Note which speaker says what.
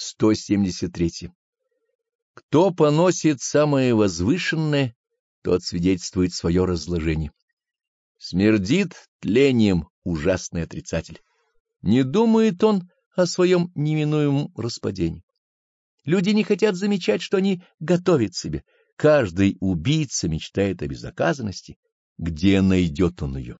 Speaker 1: 173. Кто поносит самое возвышенное, тот свидетельствует свое разложение. Смердит тлением ужасный отрицатель. Не думает он о своем неминуемом распадении. Люди не хотят замечать, что они готовят себе. Каждый убийца мечтает о безнаказанности. Где найдет он ее?